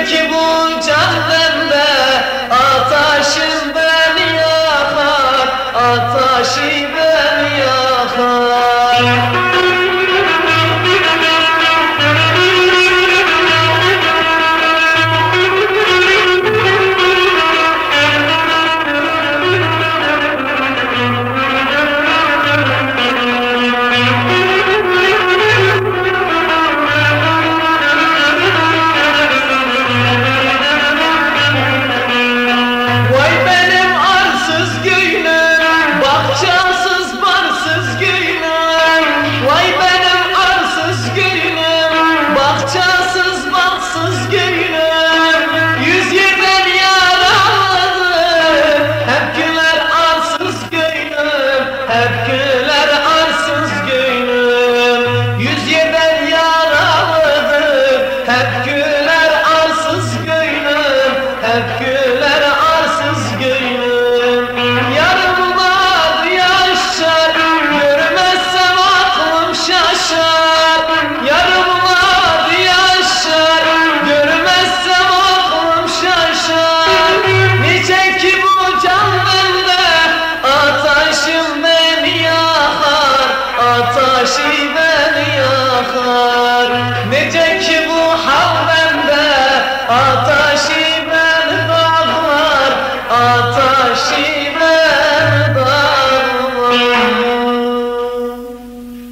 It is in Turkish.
objetivo أبدا ki bu hal bende, ataşı